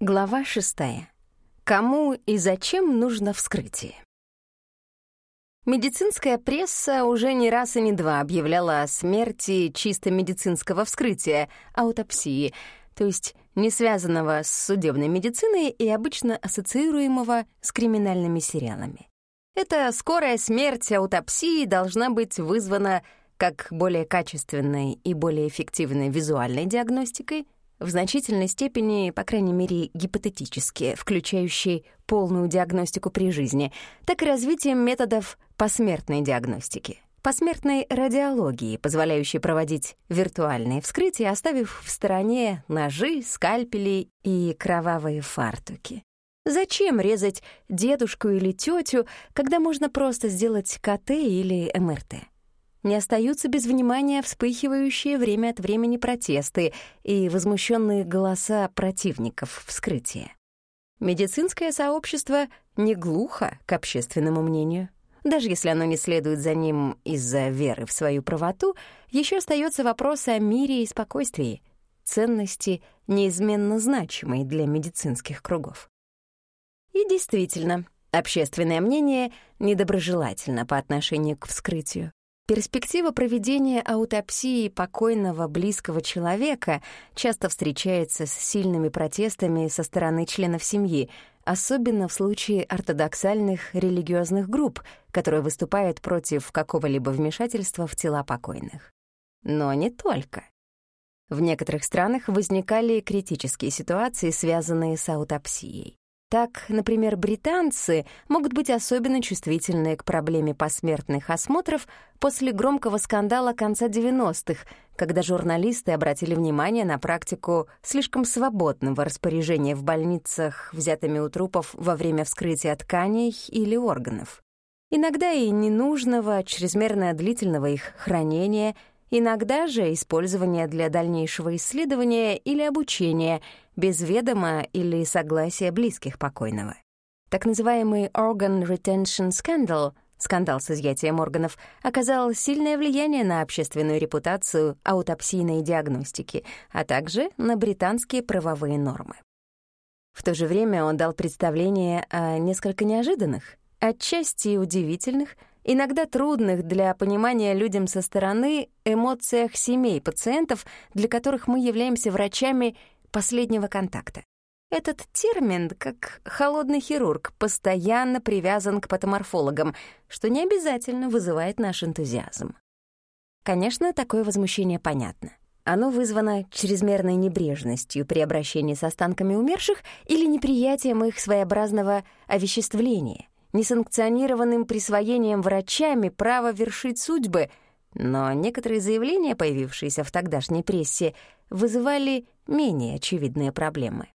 Глава шестая. Кому и зачем нужно вскрытие? Медицинская пресса уже не раз и не два объявляла о смерти чисто медицинского вскрытия, аутопсии, то есть не связанного с судебной медициной и обычно ассоциируемого с криминальными сериалами. Эта скорая смерть аутопсии должна быть вызвана как более качественной и более эффективной визуальной диагностикой — в значительной степени, по крайней мере, гипотетически, включающей полную диагностику при жизни, так и развитием методов посмертной диагностики, посмертной радиологии, позволяющей проводить виртуальные вскрытия, оставив в стороне ножи, скальпели и кровавые фартуки. Зачем резать дедушку или тетю, когда можно просто сделать КТ или МРТ? Не остаются без внимания вспыхивающие время от времени протесты и возмущенные голоса противников вскрытия. Медицинское сообщество не глухо к общественному мнению. Даже если оно не следует за ним из-за веры в свою правоту, еще остается вопрос о мире и спокойствии, ценности, неизменно значимой для медицинских кругов. И действительно, общественное мнение недоброжелательно по отношению к вскрытию. Перспектива проведения аутопсии покойного близкого человека часто встречается с сильными протестами со стороны членов семьи, особенно в случае ортодоксальных религиозных групп, которые выступают против какого-либо вмешательства в тела покойных. Но не только. В некоторых странах возникали критические ситуации, связанные с аутопсией. Так, например, британцы могут быть особенно чувствительны к проблеме посмертных осмотров после громкого скандала конца 90-х, когда журналисты обратили внимание на практику слишком свободного распоряжения в больницах взятыми у трупов во время вскрытия тканей или органов. Иногда и ненужного, чрезмерно длительного их хранения — Иногда же использование для дальнейшего исследования или обучения без ведома или согласия близких покойного. Так называемый Organ Retention Scandal — скандал с изъятием органов — оказал сильное влияние на общественную репутацию аутопсийной диагностики, а также на британские правовые нормы. В то же время он дал представление о несколько неожиданных, отчасти удивительных — иногда трудных для понимания людям со стороны эмоциях семей пациентов, для которых мы являемся врачами последнего контакта. Этот термин, как холодный хирург, постоянно привязан к патоморфологам, что не обязательно вызывает наш энтузиазм. Конечно, такое возмущение понятно. Оно вызвано чрезмерной небрежностью при обращении с останками умерших или неприятием их своеобразного овеществления — несанкционированным присвоением врачами права вершить судьбы, но некоторые заявления, появившиеся в тогдашней прессе, вызывали менее очевидные проблемы.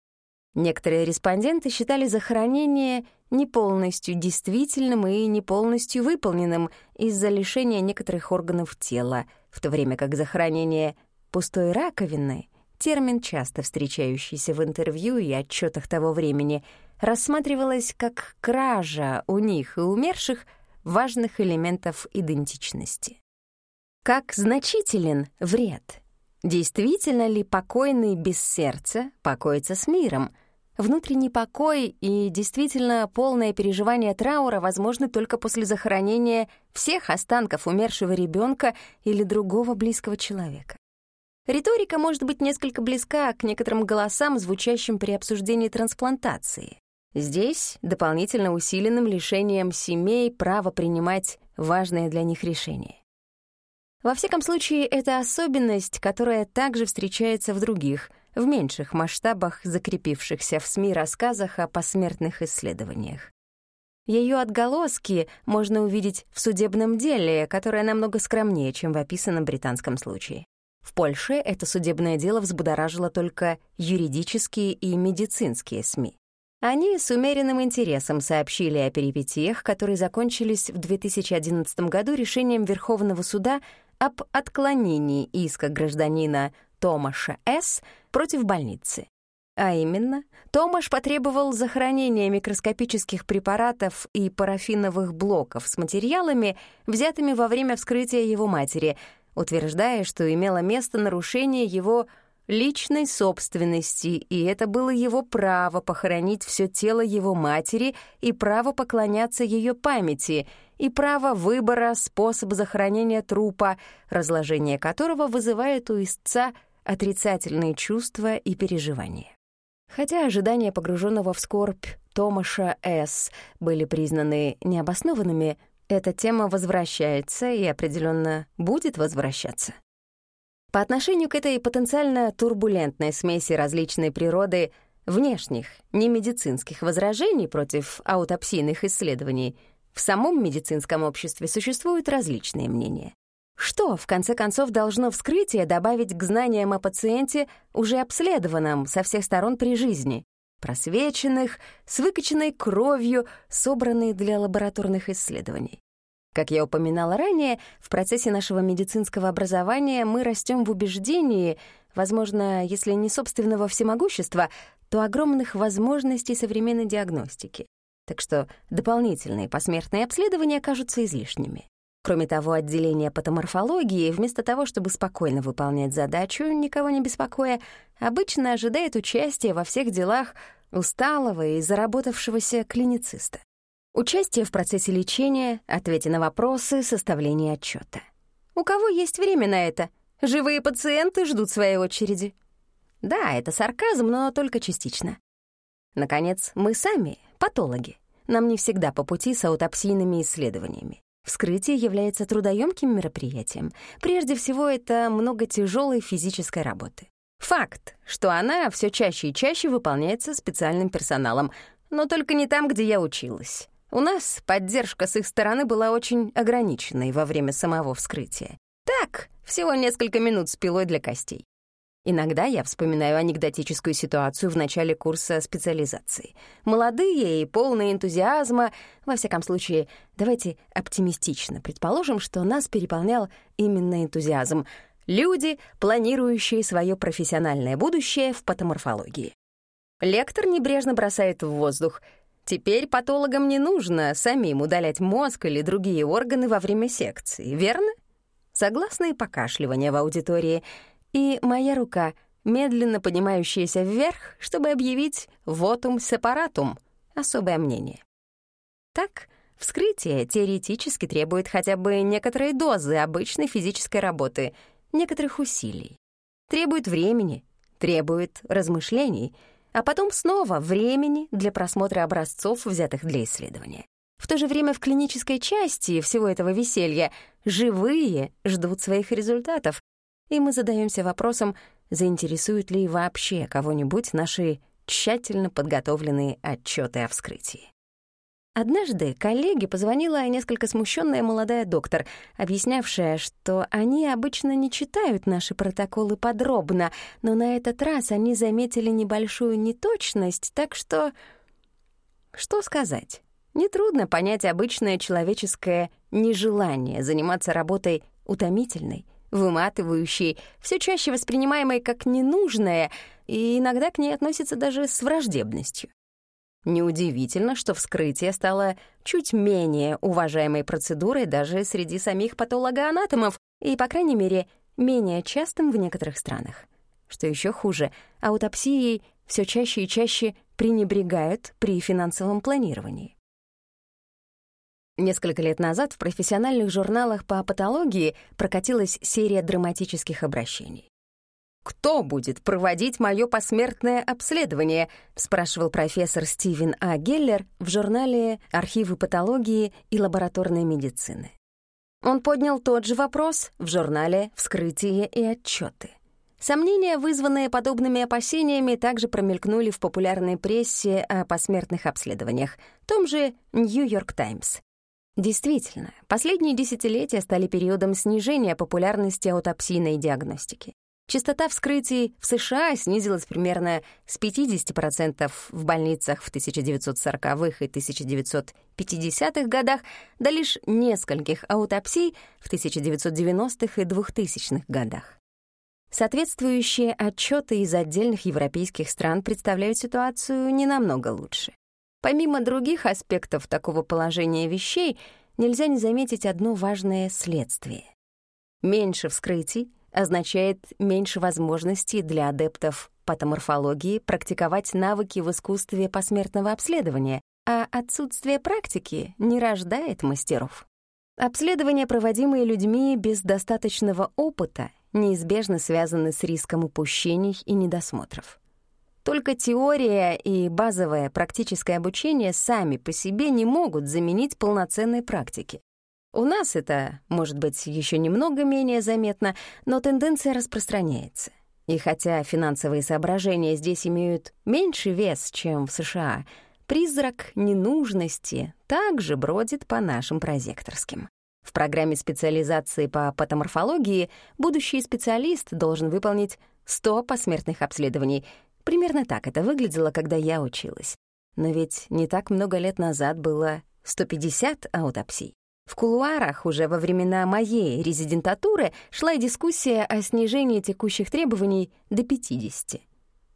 Некоторые респонденты считали захоронение не полностью действительным и не полностью выполненным из-за лишения некоторых органов тела, в то время как захоронение пустой раковины, термин, часто встречающийся в интервью и отчетах того времени — рассматривалась как кража у них и умерших важных элементов идентичности. Как значителен вред? Действительно ли покойный без сердца покоится с миром? Внутренний покой и действительно полное переживание траура возможны только после захоронения всех останков умершего ребенка или другого близкого человека. Риторика может быть несколько близка к некоторым голосам, звучащим при обсуждении трансплантации. Здесь дополнительно усиленным лишением семей права принимать важные для них решения. Во всяком случае, это особенность, которая также встречается в других, в меньших масштабах закрепившихся в СМИ рассказах о посмертных исследованиях. Ее отголоски можно увидеть в судебном деле, которое намного скромнее, чем в описанном британском случае. В Польше это судебное дело взбудоражило только юридические и медицинские СМИ. Они с умеренным интересом сообщили о перипетиях, которые закончились в 2011 году решением Верховного суда об отклонении иска гражданина Томаша С. против больницы. А именно, Томаш потребовал захоронения микроскопических препаратов и парафиновых блоков с материалами, взятыми во время вскрытия его матери, утверждая, что имело место нарушение его личной собственности, и это было его право похоронить все тело его матери и право поклоняться ее памяти, и право выбора способа захоронения трупа, разложение которого вызывает у истца отрицательные чувства и переживания. Хотя ожидания погруженного в скорбь Томаша С. были признаны необоснованными, эта тема возвращается и определенно будет возвращаться. По отношению к этой потенциально турбулентной смеси различной природы внешних, немедицинских возражений против аутопсийных исследований в самом медицинском обществе существуют различные мнения. Что, в конце концов, должно вскрытие добавить к знаниям о пациенте, уже обследованном со всех сторон при жизни, просвеченных, с выкачанной кровью, собранной для лабораторных исследований? Как я упоминала ранее, в процессе нашего медицинского образования мы растем в убеждении, возможно, если не собственного всемогущества, то огромных возможностей современной диагностики. Так что дополнительные посмертные обследования кажутся излишними. Кроме того, отделение патоморфологии, вместо того, чтобы спокойно выполнять задачу, никого не беспокоя, обычно ожидает участия во всех делах усталого и заработавшегося клинициста. Участие в процессе лечения, ответе на вопросы, составление отчета. У кого есть время на это? Живые пациенты ждут своей очереди. Да, это сарказм, но только частично. Наконец, мы сами — патологи. Нам не всегда по пути с аутопсийными исследованиями. Вскрытие является трудоемким мероприятием. Прежде всего, это много тяжелой физической работы. Факт, что она все чаще и чаще выполняется специальным персоналом, но только не там, где я училась. У нас поддержка с их стороны была очень ограниченной во время самого вскрытия. Так, всего несколько минут с пилой для костей. Иногда я вспоминаю анекдотическую ситуацию в начале курса специализации. Молодые и полные энтузиазма, во всяком случае, давайте оптимистично предположим, что нас переполнял именно энтузиазм. Люди, планирующие свое профессиональное будущее в патоморфологии. Лектор небрежно бросает в воздух. Теперь патологам не нужно самим удалять мозг или другие органы во время секции, верно? Согласные покашливания в аудитории — и моя рука, медленно поднимающаяся вверх, чтобы объявить «вотум сепаратум» — особое мнение. Так, вскрытие теоретически требует хотя бы некоторой дозы обычной физической работы, некоторых усилий. Требует времени, требует размышлений, а потом снова времени для просмотра образцов, взятых для исследования. В то же время в клинической части всего этого веселья живые ждут своих результатов, и мы задаемся вопросом, заинтересуют ли вообще кого-нибудь наши тщательно подготовленные отчеты о вскрытии. Однажды коллеге позвонила несколько смущенная молодая доктор, объяснявшая, что они обычно не читают наши протоколы подробно, но на этот раз они заметили небольшую неточность, так что... Что сказать? Нетрудно понять обычное человеческое нежелание заниматься работой утомительной, выматывающей, все чаще воспринимаемой как ненужное, и иногда к ней относится даже с враждебностью. Неудивительно, что вскрытие стало чуть менее уважаемой процедурой даже среди самих патологоанатомов и, по крайней мере, менее частым в некоторых странах. Что еще хуже, аутопсией все чаще и чаще пренебрегают при финансовом планировании. Несколько лет назад в профессиональных журналах по патологии прокатилась серия драматических обращений. «Кто будет проводить мое посмертное обследование?» — спрашивал профессор Стивен А. Геллер в журнале «Архивы патологии и лабораторной медицины». Он поднял тот же вопрос в журнале «Вскрытие и отчеты». Сомнения, вызванные подобными опасениями, также промелькнули в популярной прессе о посмертных обследованиях, том же «Нью-Йорк Таймс». Действительно, последние десятилетия стали периодом снижения популярности аутопсийной диагностики. Частота вскрытий в США снизилась примерно с 50% в больницах в 1940-х и 1950-х годах до лишь нескольких аутопсий в 1990-х и 2000-х годах. Соответствующие отчеты из отдельных европейских стран представляют ситуацию не намного лучше. Помимо других аспектов такого положения вещей, нельзя не заметить одно важное следствие. Меньше вскрытий означает меньше возможностей для адептов патоморфологии практиковать навыки в искусстве посмертного обследования, а отсутствие практики не рождает мастеров. Обследования, проводимые людьми без достаточного опыта, неизбежно связаны с риском упущений и недосмотров. Только теория и базовое практическое обучение сами по себе не могут заменить полноценной практики. У нас это, может быть, еще немного менее заметно, но тенденция распространяется. И хотя финансовые соображения здесь имеют меньший вес, чем в США, призрак ненужности также бродит по нашим прозекторским. В программе специализации по патоморфологии будущий специалист должен выполнить 100 посмертных обследований — Примерно так это выглядело, когда я училась. Но ведь не так много лет назад было 150 аутопсий. В кулуарах уже во времена моей резидентатуры шла дискуссия о снижении текущих требований до 50.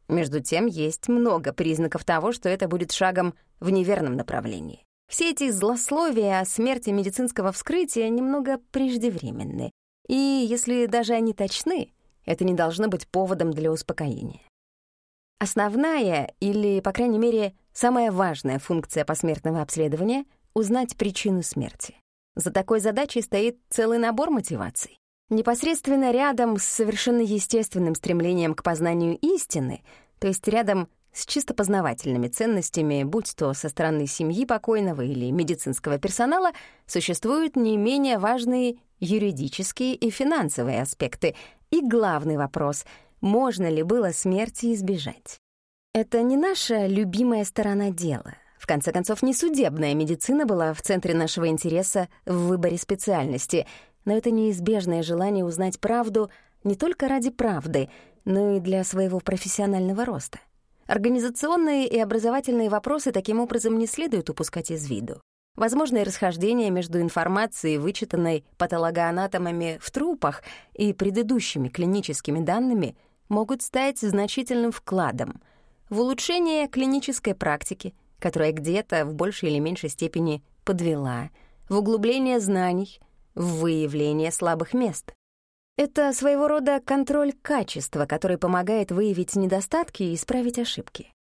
Между тем, есть много признаков того, что это будет шагом в неверном направлении. Все эти злословия о смерти медицинского вскрытия немного преждевременны. И если даже они точны, это не должно быть поводом для успокоения. Основная или, по крайней мере, самая важная функция посмертного обследования — узнать причину смерти. За такой задачей стоит целый набор мотиваций. Непосредственно рядом с совершенно естественным стремлением к познанию истины, то есть рядом с чисто познавательными ценностями, будь то со стороны семьи покойного или медицинского персонала, существуют не менее важные юридические и финансовые аспекты. И главный вопрос — можно ли было смерти избежать. Это не наша любимая сторона дела. В конце концов, не судебная медицина была в центре нашего интереса в выборе специальности, но это неизбежное желание узнать правду не только ради правды, но и для своего профессионального роста. Организационные и образовательные вопросы таким образом не следует упускать из виду. Возможные расхождения между информацией, вычитанной патологоанатомами в трупах, и предыдущими клиническими данными — могут стать значительным вкладом в улучшение клинической практики, которая где-то в большей или меньшей степени подвела, в углубление знаний, в выявление слабых мест. Это своего рода контроль качества, который помогает выявить недостатки и исправить ошибки.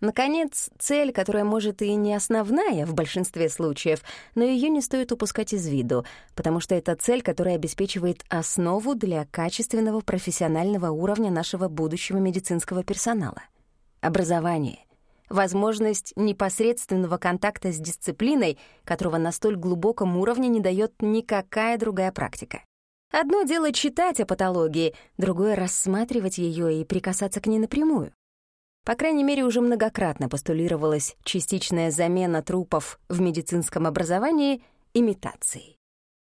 Наконец, цель, которая может и не основная в большинстве случаев, но ее не стоит упускать из виду, потому что это цель, которая обеспечивает основу для качественного профессионального уровня нашего будущего медицинского персонала. Образование. Возможность непосредственного контакта с дисциплиной, которого на столь глубоком уровне не дает никакая другая практика. Одно дело читать о патологии, другое — рассматривать ее и прикасаться к ней напрямую. По крайней мере, уже многократно постулировалась частичная замена трупов в медицинском образовании имитацией.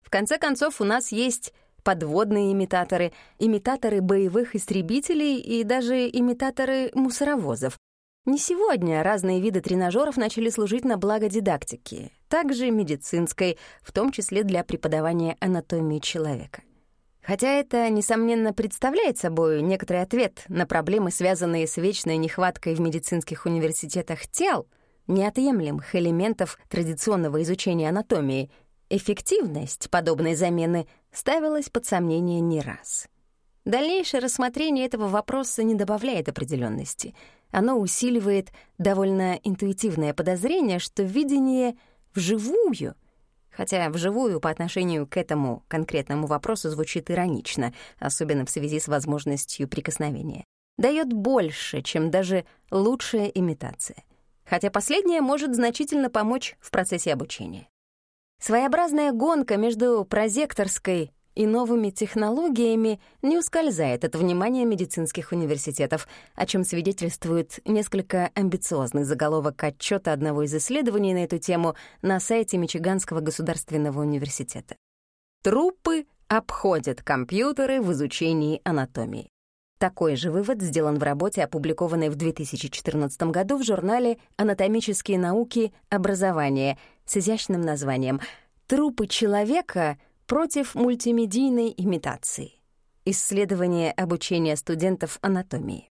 В конце концов, у нас есть подводные имитаторы, имитаторы боевых истребителей и даже имитаторы мусоровозов. Не сегодня разные виды тренажеров начали служить на благо дидактики, также медицинской, в том числе для преподавания анатомии человека. Хотя это, несомненно, представляет собой некоторый ответ на проблемы, связанные с вечной нехваткой в медицинских университетах тел, неотъемлемых элементов традиционного изучения анатомии, эффективность подобной замены ставилась под сомнение не раз. Дальнейшее рассмотрение этого вопроса не добавляет определенности. Оно усиливает довольно интуитивное подозрение, что видение вживую — хотя вживую по отношению к этому конкретному вопросу звучит иронично, особенно в связи с возможностью прикосновения. Дает больше, чем даже лучшая имитация. Хотя последняя может значительно помочь в процессе обучения. Своеобразная гонка между прозекторской и новыми технологиями не ускользает от внимания медицинских университетов, о чем свидетельствует несколько амбициозный заголовок отчета одного из исследований на эту тему на сайте Мичиганского государственного университета. Трупы обходят компьютеры в изучении анатомии. Такой же вывод сделан в работе, опубликованной в 2014 году в журнале «Анатомические науки. Образование» с изящным названием «Трупы человека против мультимедийной имитации. Исследование обучения студентов анатомии.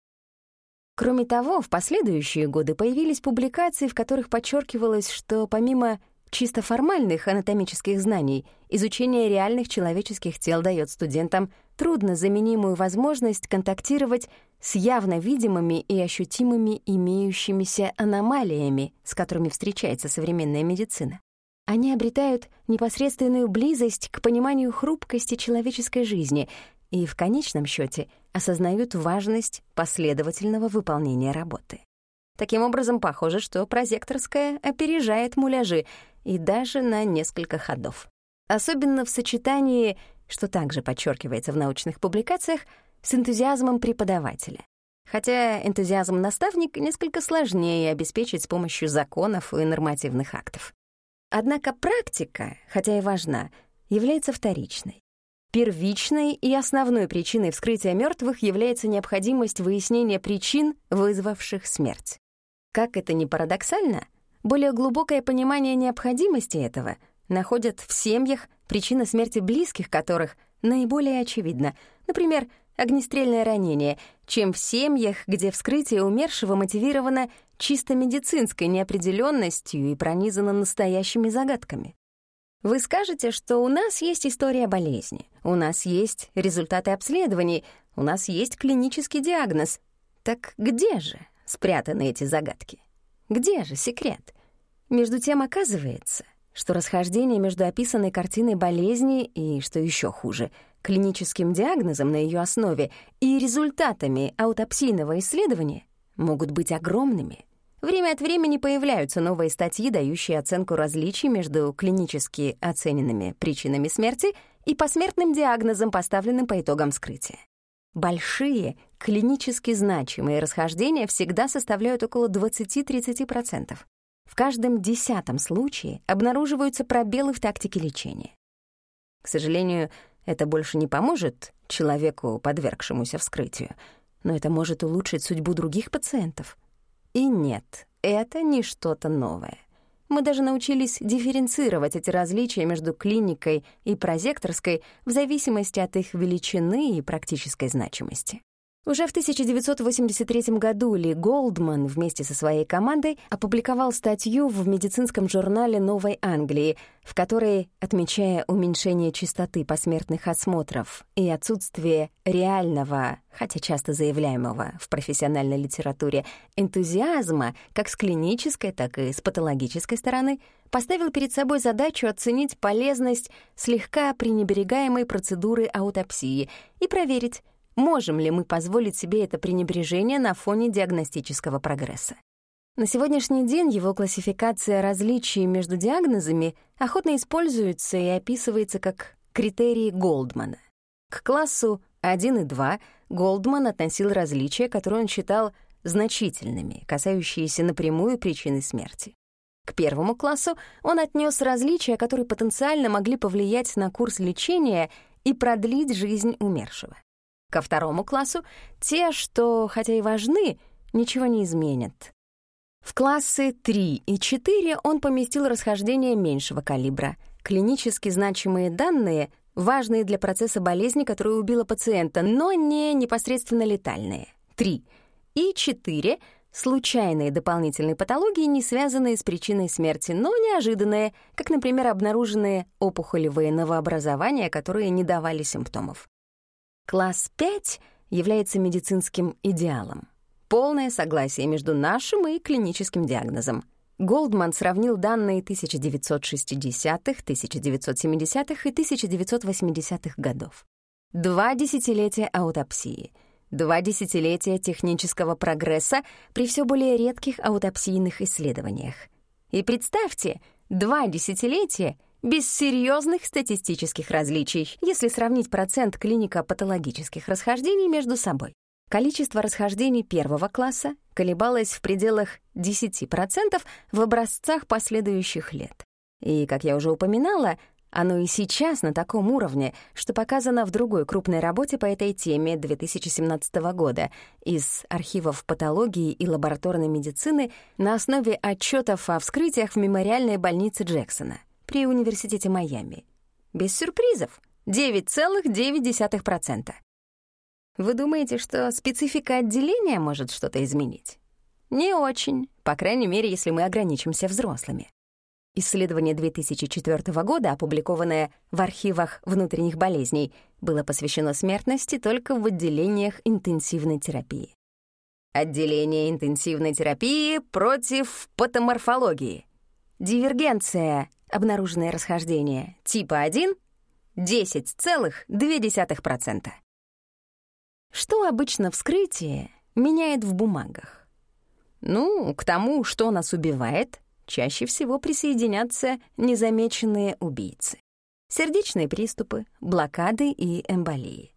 Кроме того, в последующие годы появились публикации, в которых подчеркивалось, что помимо чисто формальных анатомических знаний, изучение реальных человеческих тел дает студентам труднозаменимую возможность контактировать с явно видимыми и ощутимыми имеющимися аномалиями, с которыми встречается современная медицина. Они обретают непосредственную близость к пониманию хрупкости человеческой жизни и в конечном счете осознают важность последовательного выполнения работы. Таким образом, похоже, что прозекторская опережает муляжи и даже на несколько ходов. Особенно в сочетании, что также подчеркивается в научных публикациях, с энтузиазмом преподавателя. Хотя энтузиазм наставника несколько сложнее обеспечить с помощью законов и нормативных актов. Однако практика, хотя и важна, является вторичной. Первичной и основной причиной вскрытия мертвых является необходимость выяснения причин, вызвавших смерть. Как это ни парадоксально, более глубокое понимание необходимости этого находят в семьях, причина смерти близких которых наиболее очевидна, например, огнестрельное ранение, чем в семьях, где вскрытие умершего мотивировано чисто медицинской неопределенностью и пронизано настоящими загадками. Вы скажете, что у нас есть история болезни, у нас есть результаты обследований, у нас есть клинический диагноз. Так где же спрятаны эти загадки? Где же секрет? Между тем оказывается, что расхождение между описанной картиной болезни и, что еще хуже, клиническим диагнозом на ее основе и результатами аутопсийного исследования могут быть огромными. Время от времени появляются новые статьи, дающие оценку различий между клинически оцененными причинами смерти и посмертным диагнозом, поставленным по итогам вскрытия. Большие, клинически значимые расхождения всегда составляют около 20-30%. В каждом десятом случае обнаруживаются пробелы в тактике лечения. К сожалению, это больше не поможет человеку, подвергшемуся вскрытию, но это может улучшить судьбу других пациентов — и нет, это не что-то новое. Мы даже научились дифференцировать эти различия между клиникой и прозекторской в зависимости от их величины и практической значимости. Уже в 1983 году Ли Голдман вместе со своей командой опубликовал статью в медицинском журнале Новой Англии, в которой, отмечая уменьшение частоты посмертных осмотров и отсутствие реального, хотя часто заявляемого в профессиональной литературе, энтузиазма как с клинической, так и с патологической стороны, поставил перед собой задачу оценить полезность слегка пренебрегаемой процедуры аутопсии и проверить, Можем ли мы позволить себе это пренебрежение на фоне диагностического прогресса? На сегодняшний день его классификация различий между диагнозами охотно используется и описывается как критерии Голдмана. К классу 1 и 2 Голдман относил различия, которые он считал значительными, касающиеся напрямую причины смерти. К первому классу он отнес различия, которые потенциально могли повлиять на курс лечения и продлить жизнь умершего. Ко второму классу — те, что, хотя и важны, ничего не изменят. В классы 3 и 4 он поместил расхождение меньшего калибра. Клинически значимые данные, важные для процесса болезни, которая убила пациента, но не непосредственно летальные. 3. И 4 — случайные дополнительные патологии, не связанные с причиной смерти, но неожиданные, как, например, обнаруженные опухолевые новообразования, которые не давали симптомов. Класс 5 является медицинским идеалом. Полное согласие между нашим и клиническим диагнозом. Голдман сравнил данные 1960-х, 1970-х и 1980-х годов. Два десятилетия аутопсии, два десятилетия технического прогресса при все более редких аутопсийных исследованиях. И представьте, два десятилетия без серьезных статистических различий, если сравнить процент клинико-патологических расхождений между собой. Количество расхождений первого класса колебалось в пределах 10% в образцах последующих лет. И, как я уже упоминала, оно и сейчас на таком уровне, что показано в другой крупной работе по этой теме 2017 года из архивов патологии и лабораторной медицины на основе отчетов о вскрытиях в мемориальной больнице Джексона при Университете Майами. Без сюрпризов. 9,9%. Вы думаете, что специфика отделения может что-то изменить? Не очень, по крайней мере, если мы ограничимся взрослыми. Исследование 2004 года, опубликованное в архивах внутренних болезней, было посвящено смертности только в отделениях интенсивной терапии. Отделение интенсивной терапии против патоморфологии. Дивергенция, обнаруженное расхождение, типа 1 — 10,2%. Что обычно вскрытие меняет в бумагах? Ну, к тому, что нас убивает, чаще всего присоединятся незамеченные убийцы. Сердечные приступы, блокады и эмболии.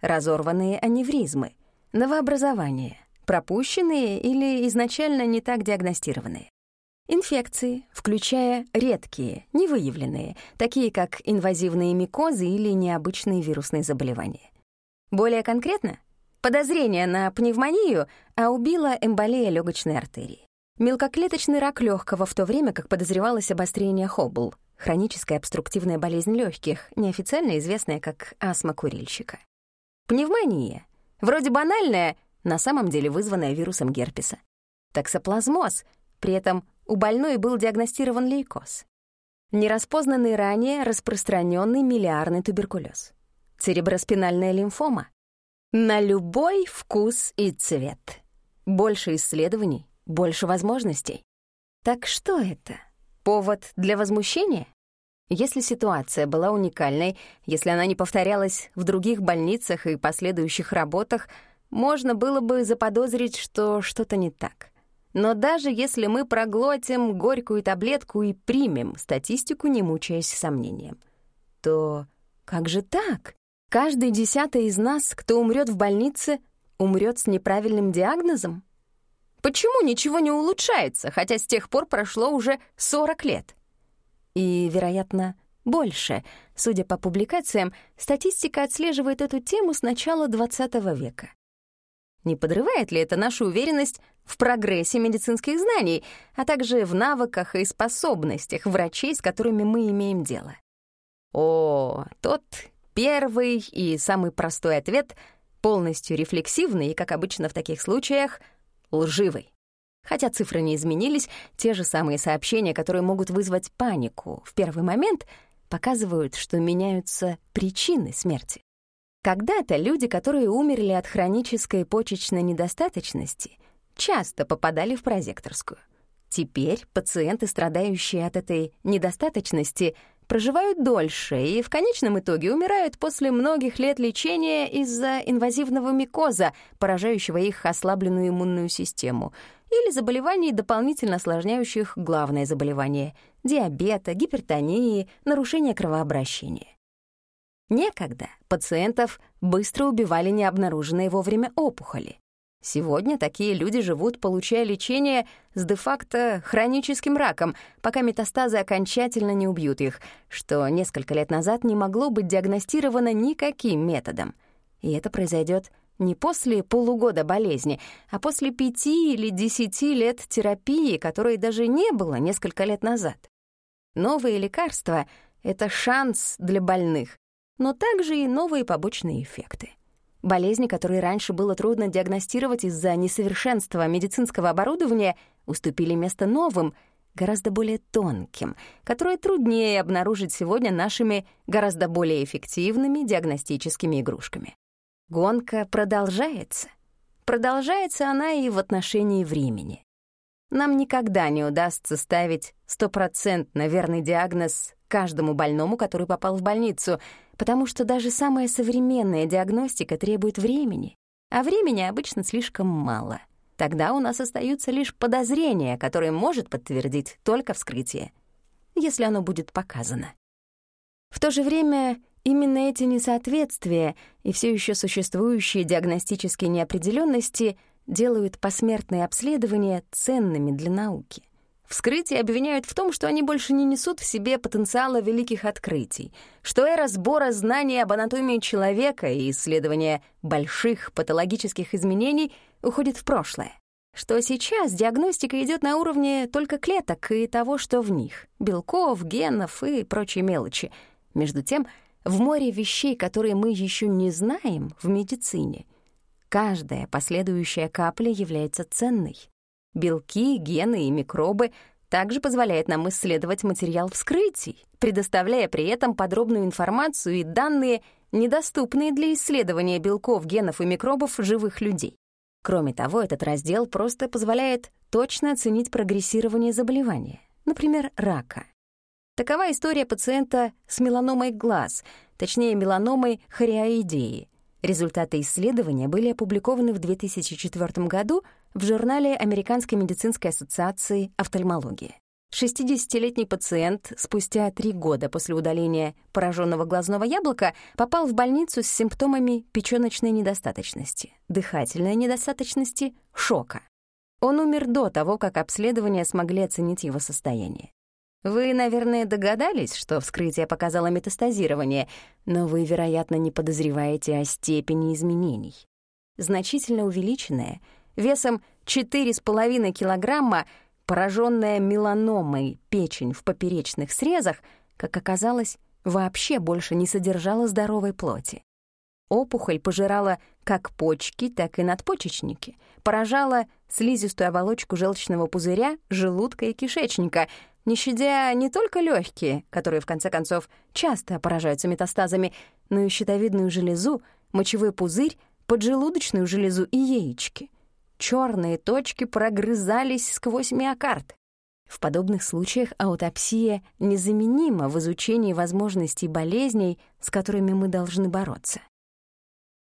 Разорванные аневризмы, новообразования, пропущенные или изначально не так диагностированные. Инфекции, включая редкие, невыявленные, такие как инвазивные микозы или необычные вирусные заболевания. Более конкретно, подозрение на пневмонию, а убила эмболия легочной артерии. Мелкоклеточный рак легкого в то время как подозревалось обострение Хоббл, хроническая обструктивная болезнь легких, неофициально известная как астма курильщика. Пневмония, вроде банальная, на самом деле вызванная вирусом герпеса. Таксоплазмоз, при этом у больной был диагностирован лейкоз. Нераспознанный ранее распространенный миллиарный туберкулез. Цереброспинальная лимфома. На любой вкус и цвет. Больше исследований, больше возможностей. Так что это? Повод для возмущения? Если ситуация была уникальной, если она не повторялась в других больницах и последующих работах, можно было бы заподозрить, что что-то не так. Но даже если мы проглотим горькую таблетку и примем статистику, не мучаясь сомнением, то как же так? Каждый десятый из нас, кто умрет в больнице, умрет с неправильным диагнозом? Почему ничего не улучшается, хотя с тех пор прошло уже 40 лет? И, вероятно, больше. Судя по публикациям, статистика отслеживает эту тему с начала XX века. Не подрывает ли это нашу уверенность в прогрессе медицинских знаний, а также в навыках и способностях врачей, с которыми мы имеем дело? О, тот первый и самый простой ответ, полностью рефлексивный и, как обычно в таких случаях, лживый. Хотя цифры не изменились, те же самые сообщения, которые могут вызвать панику в первый момент, показывают, что меняются причины смерти. Когда-то люди, которые умерли от хронической почечной недостаточности, часто попадали в прозекторскую. Теперь пациенты, страдающие от этой недостаточности, проживают дольше и в конечном итоге умирают после многих лет лечения из-за инвазивного микоза, поражающего их ослабленную иммунную систему, или заболеваний, дополнительно осложняющих главное заболевание — диабета, гипертонии, нарушения кровообращения. Некогда пациентов быстро убивали необнаруженные вовремя опухоли. Сегодня такие люди живут, получая лечение с де-факто хроническим раком, пока метастазы окончательно не убьют их, что несколько лет назад не могло быть диагностировано никаким методом. И это произойдет не после полугода болезни, а после пяти или десяти лет терапии, которой даже не было несколько лет назад. Новые лекарства — это шанс для больных, но также и новые побочные эффекты. Болезни, которые раньше было трудно диагностировать из-за несовершенства медицинского оборудования, уступили место новым, гораздо более тонким, которые труднее обнаружить сегодня нашими гораздо более эффективными диагностическими игрушками. Гонка продолжается. Продолжается она и в отношении времени. Нам никогда не удастся ставить стопроцентно верный диагноз каждому больному, который попал в больницу, потому что даже самая современная диагностика требует времени, а времени обычно слишком мало. Тогда у нас остаются лишь подозрения, которые может подтвердить только вскрытие, если оно будет показано. В то же время именно эти несоответствия и все еще существующие диагностические неопределенности делают посмертные обследования ценными для науки. Вскрытие обвиняют в том, что они больше не несут в себе потенциала великих открытий, что эра сбора знаний об анатомии человека и исследования больших патологических изменений уходит в прошлое, что сейчас диагностика идет на уровне только клеток и того, что в них — белков, генов и прочей мелочи. Между тем, в море вещей, которые мы еще не знаем в медицине, каждая последующая капля является ценной. Белки, гены и микробы также позволяет нам исследовать материал вскрытий, предоставляя при этом подробную информацию и данные, недоступные для исследования белков, генов и микробов живых людей. Кроме того, этот раздел просто позволяет точно оценить прогрессирование заболевания, например, рака. Такова история пациента с меланомой глаз, точнее меланомой хориоидеи. Результаты исследования были опубликованы в 2004 году в журнале Американской медицинской ассоциации офтальмологии. 60-летний пациент спустя три года после удаления пораженного глазного яблока попал в больницу с симптомами печёночной недостаточности, дыхательной недостаточности, шока. Он умер до того, как обследования смогли оценить его состояние. Вы, наверное, догадались, что вскрытие показало метастазирование, но вы, вероятно, не подозреваете о степени изменений. Значительно увеличенная, весом 4,5 килограмма, пораженная меланомой печень в поперечных срезах, как оказалось, вообще больше не содержала здоровой плоти. Опухоль пожирала как почки, так и надпочечники, поражала слизистую оболочку желчного пузыря, желудка и кишечника — не щадя не только легкие, которые, в конце концов, часто поражаются метастазами, но и щитовидную железу, мочевой пузырь, поджелудочную железу и яички. Черные точки прогрызались сквозь миокард. В подобных случаях аутопсия незаменима в изучении возможностей болезней, с которыми мы должны бороться.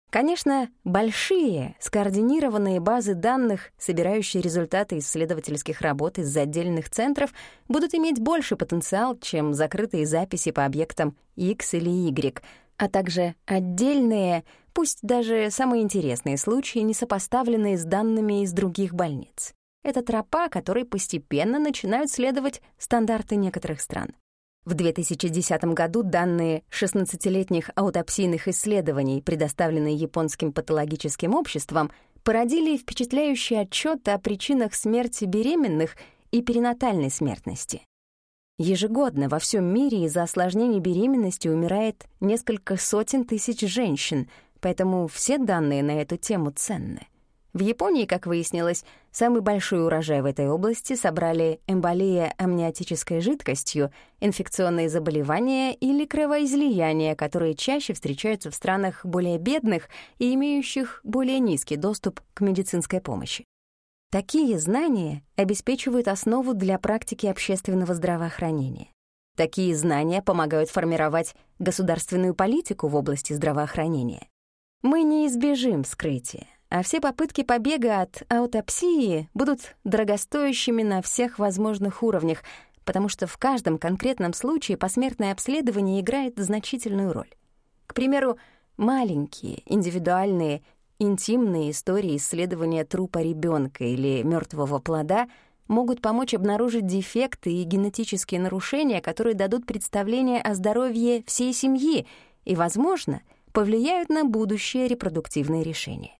Конечно, большие, скоординированные базы данных, собирающие результаты исследовательских работ из отдельных центров, будут иметь больше потенциал, чем закрытые записи по объектам X или Y, а также отдельные, пусть даже самые интересные случаи, не сопоставленные с данными из других больниц. Это тропа, которой постепенно начинают следовать стандарты некоторых стран. В 2010 году данные 16-летних аутопсийных исследований, предоставленные японским патологическим обществом, породили впечатляющий отчет о причинах смерти беременных и перинатальной смертности. Ежегодно во всем мире из-за осложнений беременности умирает несколько сотен тысяч женщин, поэтому все данные на эту тему ценны. В Японии, как выяснилось, самый большой урожай в этой области собрали эмболия амниотической жидкостью, инфекционные заболевания или кровоизлияния, которые чаще встречаются в странах более бедных и имеющих более низкий доступ к медицинской помощи. Такие знания обеспечивают основу для практики общественного здравоохранения. Такие знания помогают формировать государственную политику в области здравоохранения. Мы не избежим вскрытия, а все попытки побега от аутопсии будут дорогостоящими на всех возможных уровнях, потому что в каждом конкретном случае посмертное обследование играет значительную роль. К примеру, маленькие, индивидуальные, интимные истории исследования трупа ребенка или мертвого плода могут помочь обнаружить дефекты и генетические нарушения, которые дадут представление о здоровье всей семьи и, возможно, повлияют на будущее репродуктивные решения.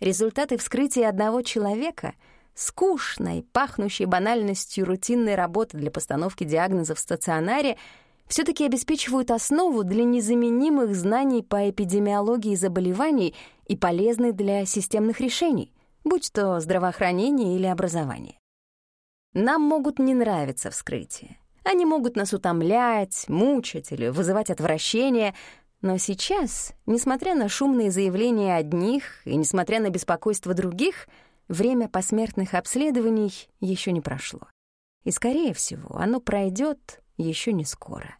Результаты вскрытия одного человека — скучной, пахнущей банальностью рутинной работы для постановки диагноза в стационаре все таки обеспечивают основу для незаменимых знаний по эпидемиологии заболеваний и полезны для системных решений, будь то здравоохранение или образование. Нам могут не нравиться вскрытия. Они могут нас утомлять, мучить или вызывать отвращение — но сейчас, несмотря на шумные заявления одних и несмотря на беспокойство других, время посмертных обследований еще не прошло. И, скорее всего, оно пройдет еще не скоро.